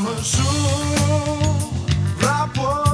Vamos juntos pra.